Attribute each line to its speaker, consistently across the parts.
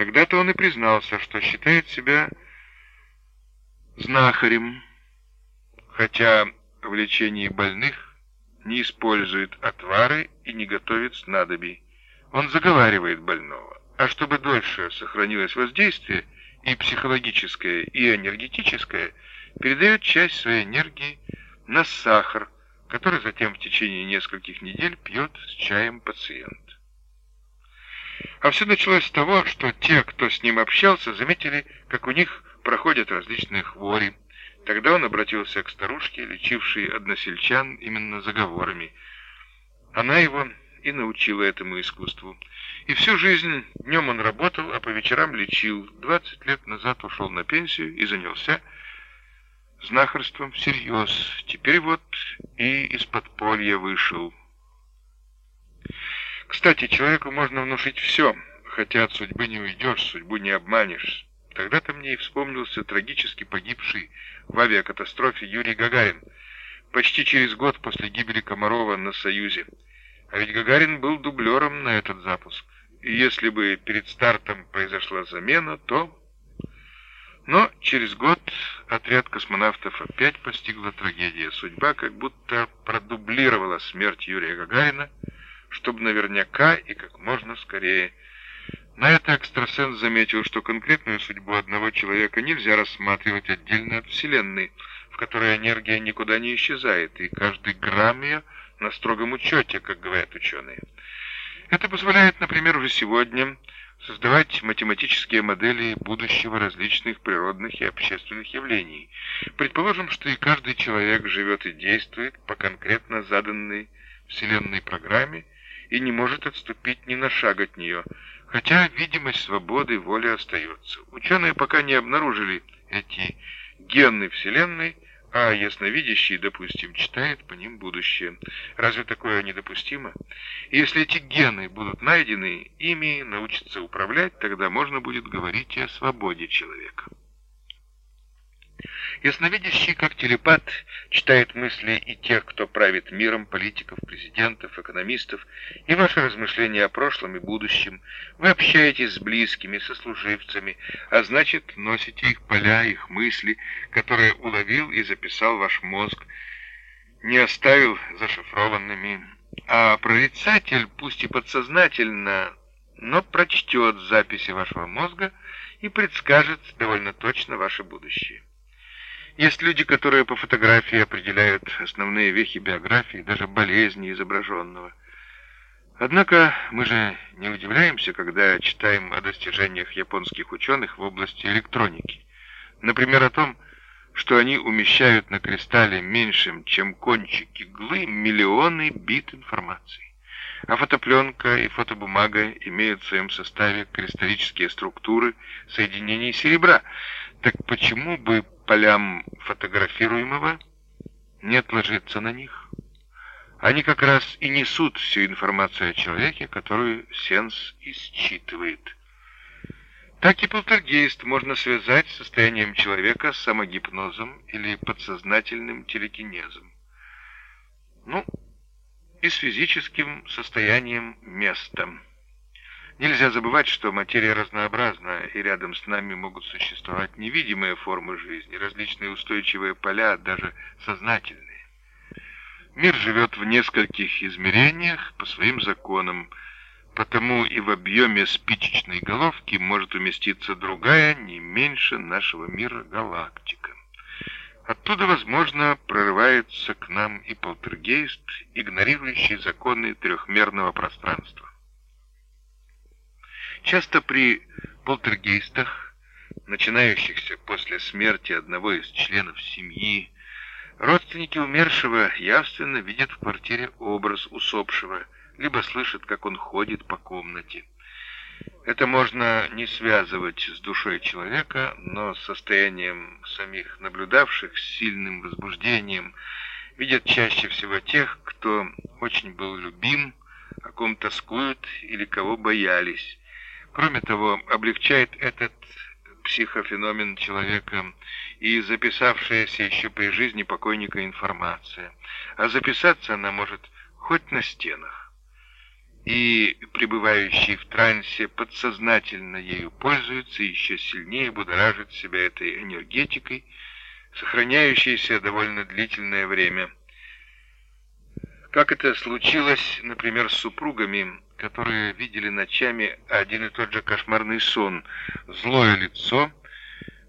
Speaker 1: Тогда-то он и признался, что считает себя знахарем, хотя в лечении больных не использует отвары и не готовит снадобий. Он заговаривает больного, а чтобы дольше сохранилось воздействие, и психологическое, и энергетическое, передает часть своей энергии на сахар, который затем в течение нескольких недель пьет с чаем пациент. А все началось с того, что те, кто с ним общался, заметили, как у них проходят различные хвори. Тогда он обратился к старушке, лечившей односельчан именно заговорами. Она его и научила этому искусству. И всю жизнь днем он работал, а по вечерам лечил. Двадцать лет назад ушел на пенсию и занялся знахарством всерьез. Теперь вот и из подполья вышел. Кстати, человеку можно внушить все, хотя от судьбы не уйдешь, судьбу не обманешь. Тогда-то мне и вспомнился трагически погибший в авиакатастрофе Юрий Гагарин, почти через год после гибели Комарова на Союзе. А ведь Гагарин был дублером на этот запуск. И если бы перед стартом произошла замена, то... Но через год отряд космонавтов опять постигла трагедия. Судьба как будто продублировала смерть Юрия Гагарина, чтобы наверняка и как можно скорее. На это экстрасенс заметил, что конкретную судьбу одного человека нельзя рассматривать отдельно от Вселенной, в которой энергия никуда не исчезает, и каждый грамм ее на строгом учете, как говорят ученые. Это позволяет, например, уже сегодня создавать математические модели будущего различных природных и общественных явлений. Предположим, что и каждый человек живет и действует по конкретно заданной Вселенной программе, и не может отступить ни на шаг от нее, хотя видимость свободы воли остается. Ученые пока не обнаружили эти гены Вселенной, а ясновидящий, допустим, читает по ним будущее. Разве такое недопустимо? Если эти гены будут найдены, ими научатся управлять, тогда можно будет говорить и о свободе человека. Ясновидящий, как телепат, читает мысли и тех, кто правит миром, политиков, президентов, экономистов, и ваши размышления о прошлом и будущем. Вы общаетесь с близкими, со служивцами, а значит, носите их поля, их мысли, которые уловил и записал ваш мозг, не оставил зашифрованными. А прорицатель, пусть и подсознательно, но прочтет записи вашего мозга и предскажет довольно точно ваше будущее. Есть люди, которые по фотографии определяют основные вехи биографии, даже болезни изображенного. Однако мы же не удивляемся, когда читаем о достижениях японских ученых в области электроники. Например, о том, что они умещают на кристалле меньшим, чем кончик иглы, миллионы бит информации. А фотопленка и фотобумага имеют в своем составе кристаллические структуры соединений серебра. Так почему бы полям фотографируемого не отложиться на них. Они как раз и несут всю информацию о человеке, которую сенс и. Так и полтергейст можно связать с состоянием человека с самогипнозом или подсознательным телекинезом. Ну, и с физическим состоянием места. Нельзя забывать, что материя разнообразна, и рядом с нами могут существовать невидимые формы жизни, различные устойчивые поля, даже сознательные. Мир живет в нескольких измерениях по своим законам, потому и в объеме спичечной головки может уместиться другая, не меньше нашего мира галактика. Оттуда, возможно, прорывается к нам и полтергейст, игнорирующий законы трехмерного пространства. Часто при полтергейстах, начинающихся после смерти одного из членов семьи, родственники умершего явственно видят в квартире образ усопшего, либо слышат, как он ходит по комнате. Это можно не связывать с душой человека, но с состоянием самих наблюдавших, с сильным возбуждением, видят чаще всего тех, кто очень был любим, о ком тоскуют или кого боялись. Кроме того, облегчает этот психофеномен человека и записавшаяся еще при жизни покойника информация. А записаться она может хоть на стенах. и пребывающий в трансе подсознательно ею пользуется и еще сильнее будоражит себя этой энергетикой, сохраняющейся довольно длительное время. Как это случилось, например, с супругами, которые видели ночами один и тот же кошмарный сон, злое лицо,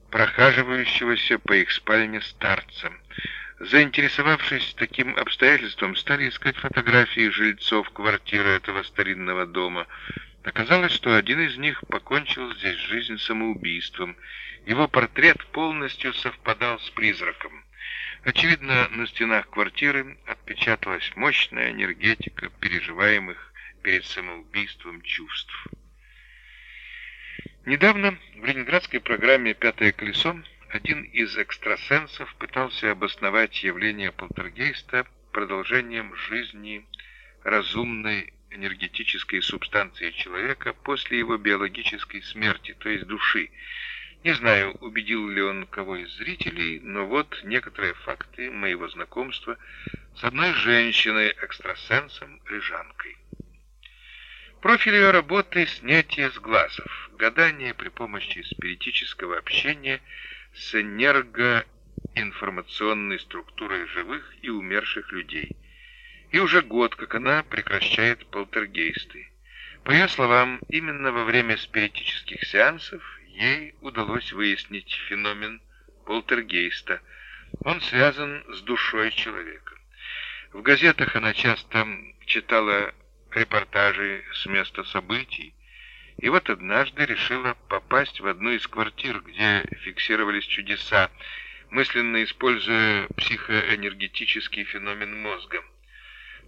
Speaker 1: прохаживающегося по их спальне старца. Заинтересовавшись таким обстоятельством, стали искать фотографии жильцов квартиры этого старинного дома. Оказалось, что один из них покончил здесь жизнь самоубийством. Его портрет полностью совпадал с призраком. Очевидно, на стенах квартиры отпечаталась мощная энергетика переживаемых перед самоубийством чувств. Недавно в ленинградской программе «Пятое колесо» один из экстрасенсов пытался обосновать явление полтергейста продолжением жизни разумной энергетической субстанции человека после его биологической смерти, то есть души. Не знаю, убедил ли он кого из зрителей, но вот некоторые факты моего знакомства с одной женщиной-экстрасенсом-рижанкой. Профиль ее работы – снятие с глазов, гадание при помощи спиритического общения с энергоинформационной структурой живых и умерших людей. И уже год, как она прекращает полтергейсты. По ее словам, именно во время спиритических сеансов ей удалось выяснить феномен полтергейста. Он связан с душой человека. В газетах она часто читала репортажи с места событий, и вот однажды решила попасть в одну из квартир, где фиксировались чудеса, мысленно используя психоэнергетический феномен мозга.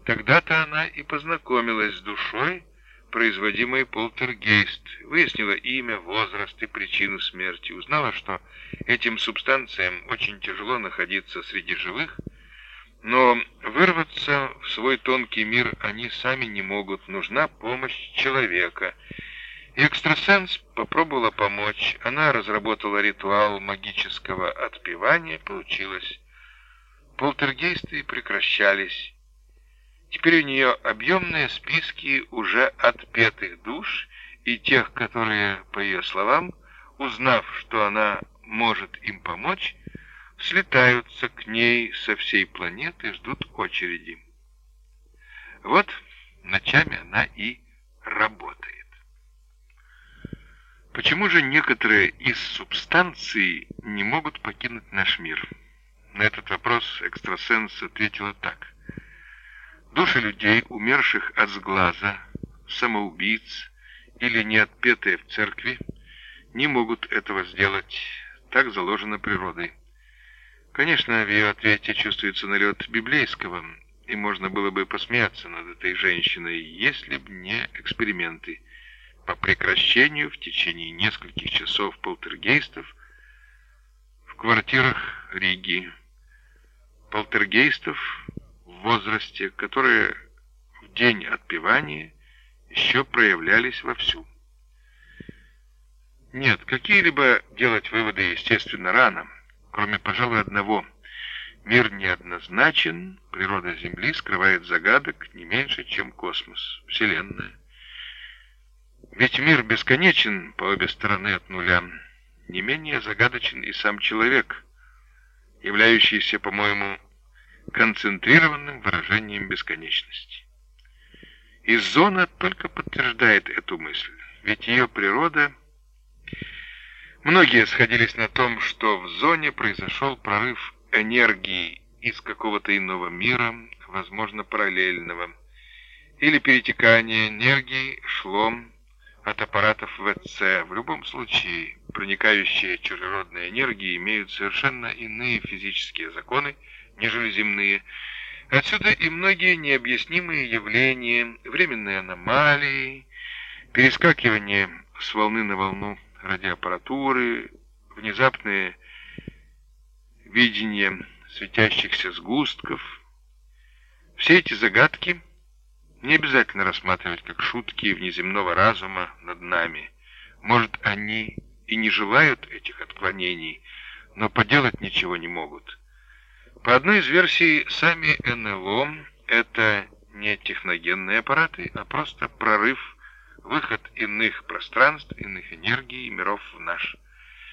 Speaker 1: Тогда-то она и познакомилась с душой, производимой полтергейст, выяснила имя, возраст и причину смерти, узнала, что этим субстанциям очень тяжело находиться среди живых, но вырваться в свой тонкий мир они сами не могут, нужна помощь человека. И экстрасенс попробовала помочь. Она разработала ритуал магического отпевания, получилось. Полтергейсты прекращались. Теперь у нее объемные списки уже отпетых душ и тех, которые, по ее словам, узнав, что она может им помочь, слетаются к ней со всей планеты, ждут очереди. Вот ночами она и работает. Почему же некоторые из субстанций не могут покинуть наш мир? На этот вопрос экстрасенс ответила так. Души людей, умерших от сглаза, самоубийц или не отпетые в церкви, не могут этого сделать, так заложено природой. Конечно, в ее ответе чувствуется налет библейского, и можно было бы посмеяться над этой женщиной, если б не эксперименты по прекращению в течение нескольких часов полтергейстов в квартирах Риги. Полтергейстов в возрасте, которые в день отпевания еще проявлялись вовсю. Нет, какие-либо делать выводы, естественно, рано кроме, пожалуй, одного. Мир неоднозначен, природа Земли скрывает загадок не меньше, чем космос, Вселенная. Ведь мир бесконечен по обе стороны от нуля. Не менее загадочен и сам человек, являющийся, по-моему, концентрированным выражением бесконечности. И зона только подтверждает эту мысль, ведь ее природа — Многие сходились на том, что в зоне произошел прорыв энергии из какого-то иного мира, возможно, параллельного, или перетекание энергии шло от аппаратов ВЦ. В любом случае, проникающие чужеродные энергии имеют совершенно иные физические законы, нежели земные. Отсюда и многие необъяснимые явления, временные аномалии, перескакивание с волны на волну радиоаппаратуры, внезапное видение светящихся сгустков. Все эти загадки не обязательно рассматривать как шутки внеземного разума над нами. Может, они и не желают этих отклонений, но поделать ничего не могут. По одной из версий, сами НЛО — это не техногенные аппараты, а просто прорыв, выход иных пространств, иных энергий и миров в наш